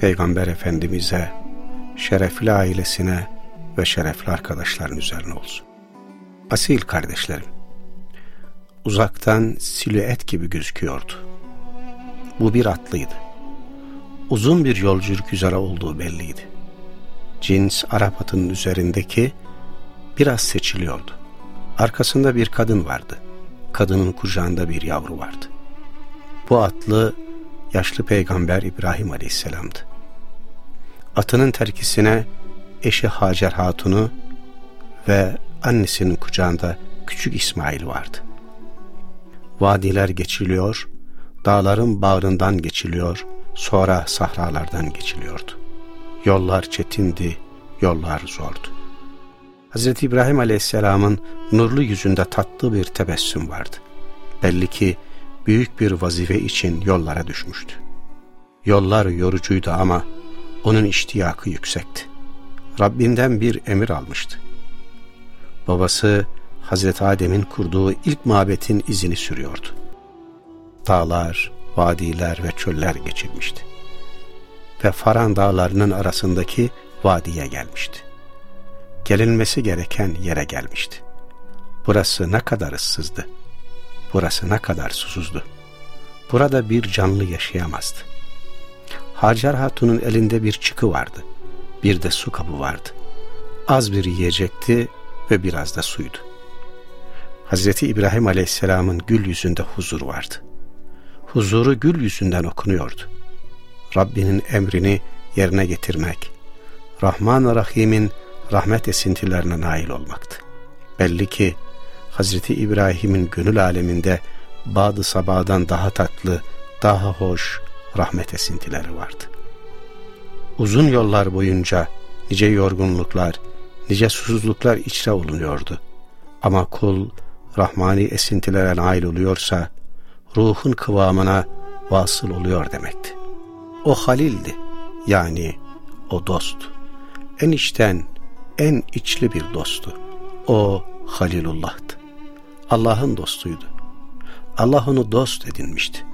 Peygamber Efendimiz'e, şerefli ailesine ve şerefli arkadaşların üzerine olsun. Asil kardeşlerim, uzaktan silüet gibi gözüküyordu. Bu bir atlıydı. Uzun bir yolculuk üzere olduğu belliydi. Cins Arap atının üzerindeki biraz seçiliyordu. Arkasında bir kadın vardı. Kadının kucağında bir yavru vardı. Bu atlı yaşlı peygamber İbrahim Aleyhisselam'dı. Atının terkisine eşi Hacer Hatun'u ve annesinin kucağında küçük İsmail vardı. Vadiler geçiliyor, dağların bağrından geçiliyor, sonra sahralardan geçiliyordu. Yollar çetindi, yollar zordu. Hz. İbrahim Aleyhisselam'ın nurlu yüzünde tatlı bir tebessüm vardı. Belli ki büyük bir vazife için yollara düşmüştü. Yollar yorucuydu ama onun iştiyakı yüksekti. Rabbinden bir emir almıştı. Babası Hazreti Adem'in kurduğu ilk mabetin izini sürüyordu. Dağlar, vadiler ve çöller geçirmişti. Ve Faran dağlarının arasındaki vadiye gelmişti. Gelinmesi gereken yere gelmişti. Burası ne kadar ıssızdı. Burası ne kadar susuzdu. Burada bir canlı yaşayamazdı. Hacer Hatun'un elinde bir çıkı vardı. Bir de su kabı vardı. Az bir yiyecekti ve biraz da suydu. Hazreti İbrahim Aleyhisselam'ın gül yüzünde huzur vardı. Huzuru gül yüzünden okunuyordu. Rabbinin emrini yerine getirmek, Rahman Rahim'in rahmet esintilerine nail olmaktı. Belli ki Hazreti İbrahim'in gönül aleminde Badı Sabah'dan daha tatlı, daha hoş rahmet esintileri vardı. Uzun yollar boyunca nice yorgunluklar, nice susuzluklar içre olunuyordu. Ama kul rahmani esintilere nail oluyorsa ruhun kıvamına vasıl oluyor demekti. O halildi yani o dost. En içten, en içli bir dostu. O Halilullah'tı. Allah'ın dostuydu. Allah onu dost edinmişti.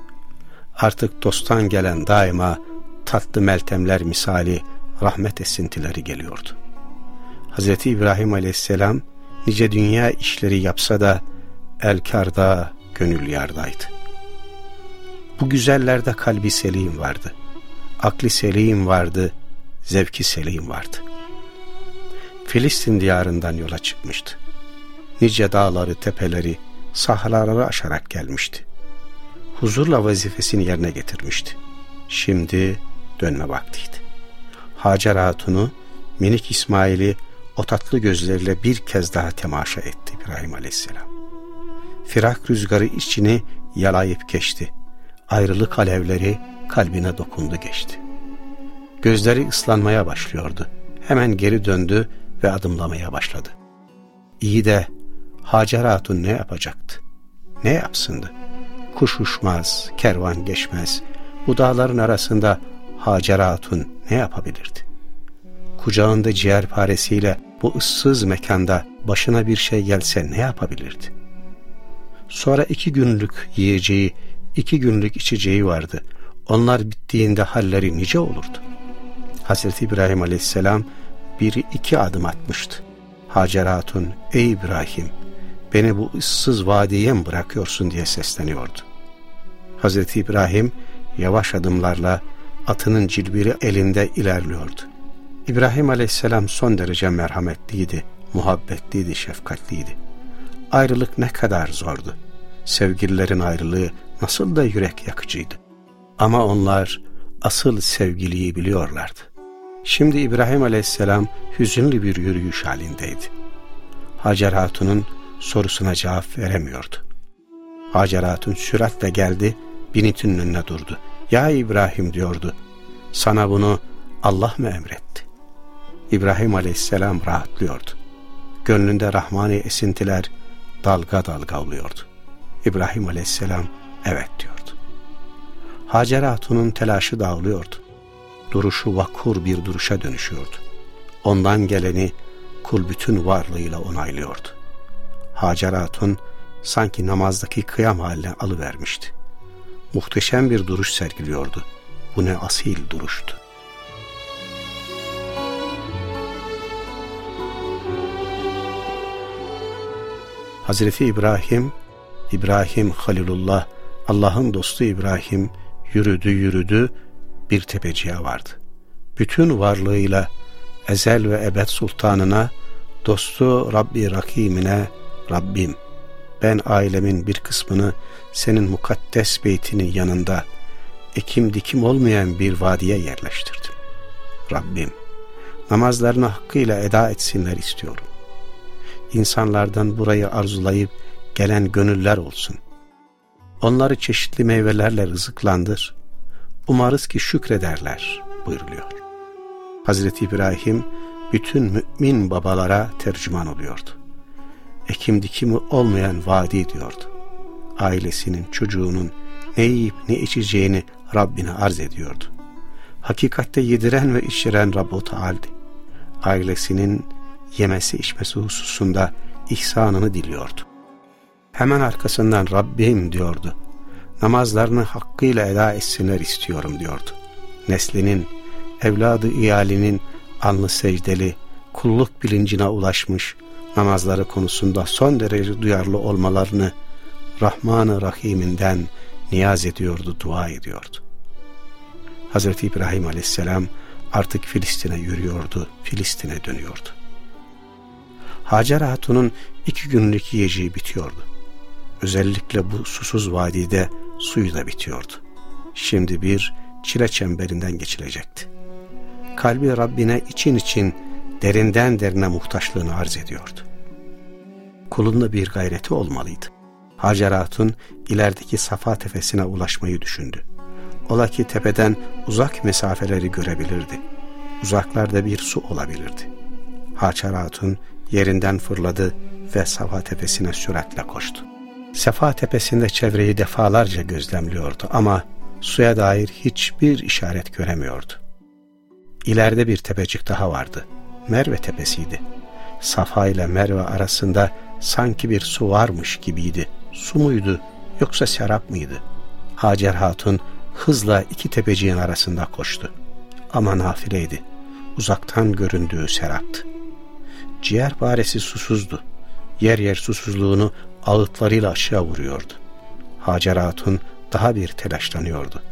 Artık dosttan gelen daima tatlı meltemler misali rahmet esintileri geliyordu. Hz. İbrahim aleyhisselam nice dünya işleri yapsa da el karda, gönül yardaydı. Bu güzellerde kalbi selim vardı. Akli selim vardı, zevki selim vardı. Filistin diyarından yola çıkmıştı nice dağları, tepeleri, sahraları aşarak gelmişti. Huzurla vazifesini yerine getirmişti. Şimdi dönme vaktiydi. Hacer Hatun'u, minik İsmail'i o tatlı gözleriyle bir kez daha temaşa etti İbrahim Aleyhisselam. Firak rüzgarı içini yalayıp geçti. Ayrılık alevleri kalbine dokundu geçti. Gözleri ıslanmaya başlıyordu. Hemen geri döndü ve adımlamaya başladı. İyi de Hacer Hatun ne yapacaktı? Ne yapsındı? Kuş uçmaz, kervan geçmez. Bu dağların arasında Hacer Hatun ne yapabilirdi? Kucağında ciğerparesiyle bu ıssız mekanda başına bir şey gelse ne yapabilirdi? Sonra iki günlük yiyeceği, iki günlük içeceği vardı. Onlar bittiğinde halleri nice olurdu. Hazreti İbrahim aleyhisselam biri iki adım atmıştı. Hacer Hatun, ey İbrahim beni bu ıssız vadiye mi bırakıyorsun diye sesleniyordu. Hazreti İbrahim yavaş adımlarla atının cilbiri elinde ilerliyordu. İbrahim aleyhisselam son derece merhametliydi, muhabbetliydi, şefkatliydi. Ayrılık ne kadar zordu. Sevgililerin ayrılığı nasıl da yürek yakıcıydı. Ama onlar asıl sevgiliyi biliyorlardı. Şimdi İbrahim aleyhisselam hüzünlü bir yürüyüş halindeydi. Hacer Hatun'un sorusuna cevap veremiyordu. Hacer Hatun süratle geldi, binitinin önüne durdu. Ya İbrahim diyordu, sana bunu Allah mı emretti? İbrahim aleyhisselam rahatlıyordu. Gönlünde rahmani esintiler dalga dalga oluyordu. İbrahim aleyhisselam evet diyordu. Hacer Hatun'un telaşı dağılıyordu. Duruşu vakur bir duruşa dönüşüyordu. Ondan geleni kul bütün varlığıyla onaylıyordu. Hacer Hatun sanki namazdaki kıyam haline alıvermişti. Muhteşem bir duruş sergiliyordu. Bu ne asil duruştu. Hazreti İbrahim, İbrahim Halilullah, Allah'ın dostu İbrahim yürüdü yürüdü bir tepeciye vardı. Bütün varlığıyla ezel ve ebed sultanına, dostu Rabbi Rakimine, Rabbim ben ailemin bir kısmını senin mukaddes beytinin yanında ekim dikim olmayan bir vadiye yerleştirdim. Rabbim namazlarını hakkıyla eda etsinler istiyorum. İnsanlardan burayı arzulayıp gelen gönüller olsun. Onları çeşitli meyvelerle rızıklandır. Umarız ki şükrederler buyuruluyor. Hazreti İbrahim bütün mümin babalara tercüman oluyordu. Ekim dikimi olmayan vadi diyordu. Ailesinin, çocuğunun ne yiyip ne içeceğini Rabbine arz ediyordu. Hakikatte yediren ve içiren Rabbu Teal'di. Ailesinin yemesi içmesi hususunda ihsanını diliyordu. Hemen arkasından Rabbim diyordu. Namazlarını hakkıyla eda etsinler istiyorum diyordu. Neslinin, evladı iyalinin anlı secdeli, kulluk bilincine ulaşmış, namazları konusunda son derece duyarlı olmalarını Rahman-ı Rahim'inden niyaz ediyordu, dua ediyordu. Hz. İbrahim aleyhisselam artık Filistin'e yürüyordu, Filistin'e dönüyordu. Hacer Hatun'un iki günlük yiyeceği bitiyordu. Özellikle bu susuz vadide suyu da bitiyordu. Şimdi bir çile çemberinden geçilecekti. Kalbi Rabbine için için derinden derine muhtaçlığını arz ediyordu. Kulunda bir gayreti olmalıydı. Hacer Hatun ilerideki Safa tepesine ulaşmayı düşündü. Ola ki tepeden uzak mesafeleri görebilirdi. Uzaklarda bir su olabilirdi. Hacer Hatun yerinden fırladı ve Safa tepesine süratle koştu. Safa tepesinde çevreyi defalarca gözlemliyordu ama suya dair hiçbir işaret göremiyordu. İleride bir tepecik daha vardı. Merve tepesiydi. Safa ile Merve arasında sanki bir su varmış gibiydi. Su muydu yoksa serap mıydı? Hacer Hatun hızla iki tepeciğin arasında koştu. Ama nafileydi. Uzaktan göründüğü seraptı. Ciğer baresi susuzdu. Yer yer susuzluğunu ağıtlarıyla aşağı vuruyordu. Hacer Hatun daha bir telaşlanıyordu.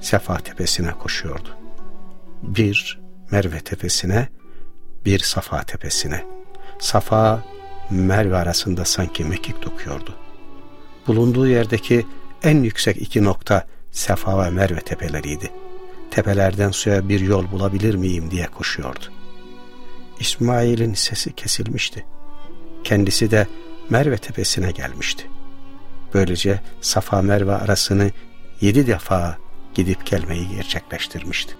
Sefa tepesine koşuyordu. Bir Merve tepesine, bir Safa tepesine. Safa, Merve arasında sanki mekik dokuyordu. Bulunduğu yerdeki en yüksek iki nokta Sefa ve Merve tepeleriydi. Tepelerden suya bir yol bulabilir miyim diye koşuyordu. İsmail'in sesi kesilmişti. Kendisi de Merve tepesine gelmişti. Böylece Safa Merve arasını yedi defa gidip gelmeyi gerçekleştirmişti.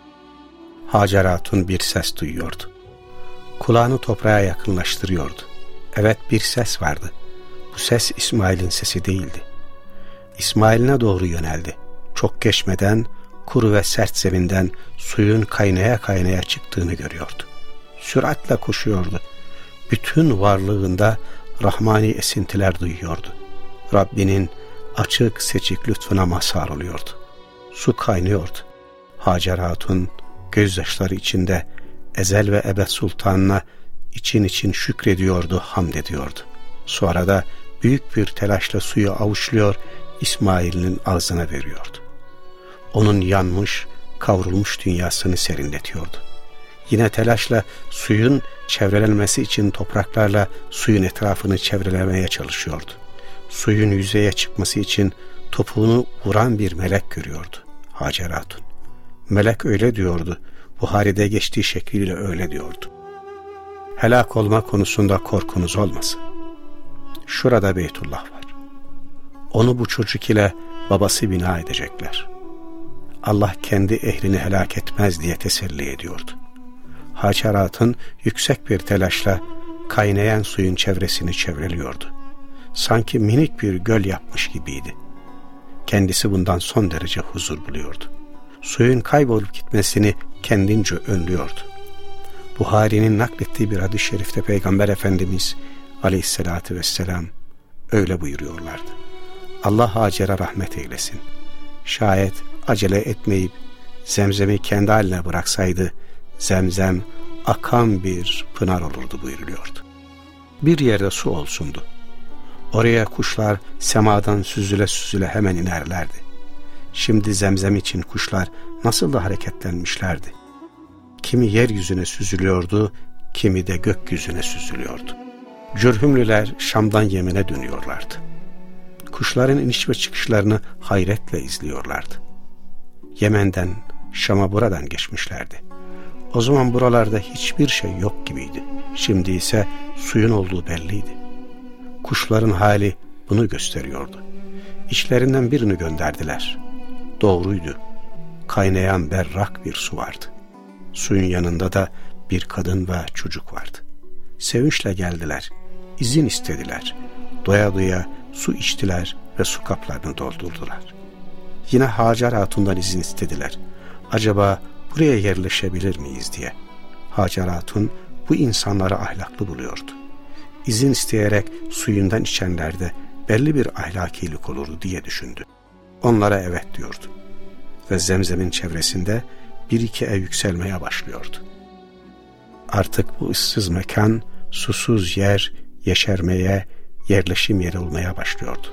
Hacer Hatun bir ses duyuyordu. Kulağını toprağa yakınlaştırıyordu. Evet bir ses vardı. Bu ses İsmail'in sesi değildi. İsmail'ine doğru yöneldi. Çok geçmeden kuru ve sert zeminden suyun kaynaya kaynaya çıktığını görüyordu. Süratle koşuyordu. Bütün varlığında rahmani esintiler duyuyordu. Rabbinin açık seçik lütfuna mazhar oluyordu. Su kaynıyordu. Hacer Hatun gözyaşları içinde Ezel ve Ebed Sultan'ına için için şükrediyordu, hamd ediyordu. Sonra da büyük bir telaşla suyu avuçluyor, İsmail'in ağzına veriyordu. Onun yanmış, kavrulmuş dünyasını serinletiyordu. Yine telaşla suyun çevrelenmesi için topraklarla suyun etrafını çevrelemeye çalışıyordu. Suyun yüzeye çıkması için topuğunu vuran bir melek görüyordu Hacer Hatun. Melek öyle diyordu, Buhari'de geçtiği şekliyle öyle diyordu. Helak olma konusunda korkunuz olmasın. Şurada Beytullah var. Onu bu çocuk ile babası bina edecekler. Allah kendi ehlini helak etmez diye teselli ediyordu. Haçeratın yüksek bir telaşla kaynayan suyun çevresini çevreliyordu. Sanki minik bir göl yapmış gibiydi. Kendisi bundan son derece huzur buluyordu. Suyun kaybolup gitmesini kendince önlüyordu. Buhari'nin naklettiği bir hadis-i şerifte Peygamber Efendimiz aleyhissalatü vesselam öyle buyuruyorlardı. Allah Hacer'e rahmet eylesin. Şayet acele etmeyip zemzemi kendi haline bıraksaydı zemzem akan bir pınar olurdu buyuruluyordu. Bir yerde su olsundu. Oraya kuşlar semadan süzüle süzüle hemen inerlerdi. Şimdi zemzem için kuşlar nasıl da hareketlenmişlerdi. Kimi yeryüzüne süzülüyordu, kimi de gökyüzüne süzülüyordu. Cürhümlüler Şam'dan Yemen'e dönüyorlardı. Kuşların iniş ve çıkışlarını hayretle izliyorlardı. Yemen'den, Şam'a buradan geçmişlerdi. O zaman buralarda hiçbir şey yok gibiydi. Şimdi ise suyun olduğu belliydi. Kuşların hali bunu gösteriyordu. İçlerinden birini gönderdiler. Doğruydu. Kaynayan berrak bir su vardı. Suyun yanında da bir kadın ve çocuk vardı. Sevinçle geldiler. izin istediler. Doya doya su içtiler ve su kaplarını doldurdular. Yine Hacer Hatun'dan izin istediler. Acaba buraya yerleşebilir miyiz diye. Hacer Hatun bu insanları ahlaklı buluyordu. İzin isteyerek suyundan içenlerde belli bir ahlakilik olurdu diye düşündü. Onlara evet diyordu. Ve zemzemin çevresinde bir iki ev yükselmeye başlıyordu. Artık bu ıssız mekan susuz yer, yeşermeye, yerleşim yeri olmaya başlıyordu.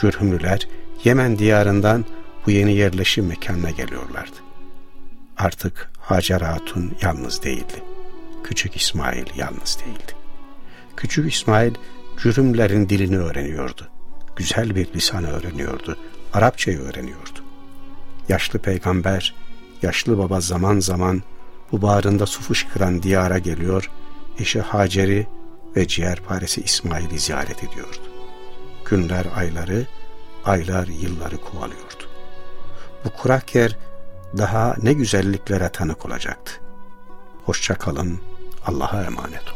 Jürhümlüler Yemen diyarından bu yeni yerleşim mekanına geliyorlardı. Artık Hacer Hatun yalnız değildi. Küçük İsmail yalnız değildi. Küçük İsmail cürümlerin dilini öğreniyordu. Güzel bir lisanı öğreniyordu. Arapçayı öğreniyordu. Yaşlı peygamber, yaşlı baba zaman zaman bu bağrında su fışkıran diyara geliyor, eşi Hacer'i ve ciğerparesi İsmail'i ziyaret ediyordu. Günler ayları, aylar yılları kovalıyordu. Bu kurak yer daha ne güzelliklere tanık olacaktı. Hoşça kalın, Allah'a emanet olun.